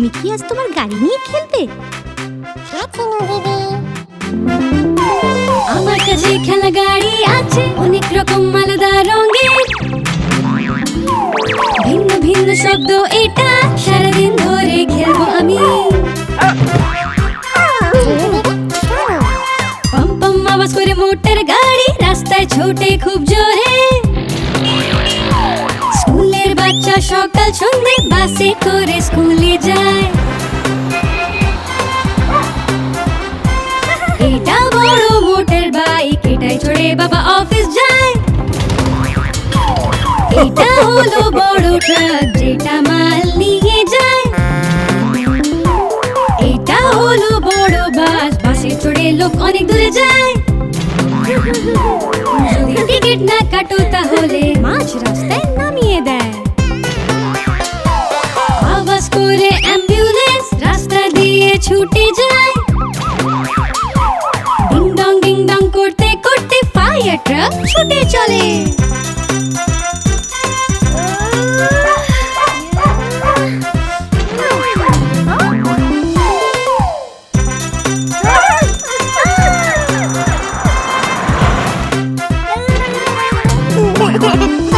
তুমি কি আজ তোমার গাড়ি নিয়ে খেলবে? দিদি। আমার কাছে খেলা গাড়ি আছে অনেক রকম আলাদা রঙের। ভিন্ন ভিন্ন শব্দ এটা সারাদিন ধরে খেলব আমি। পম পম আওয়াজ করে মোটর গাড়ি রাস্তায় ছোটে খুব সকাল সন্ধে বাসে করে স্কুলে যায়। এটা বড় মোটর বাইক, এটাই চড়ে বাবা অফিস যায়। এটা হলো বড় ট্রাক, যেটা মাল নিয়ে যায়। এটা হলো বড় বাস, বাসে চড়ে লোক অনেক দূরে যায়। যদি টিকিট না কাটো তাহলে ছুটে চলে Ha ha ha!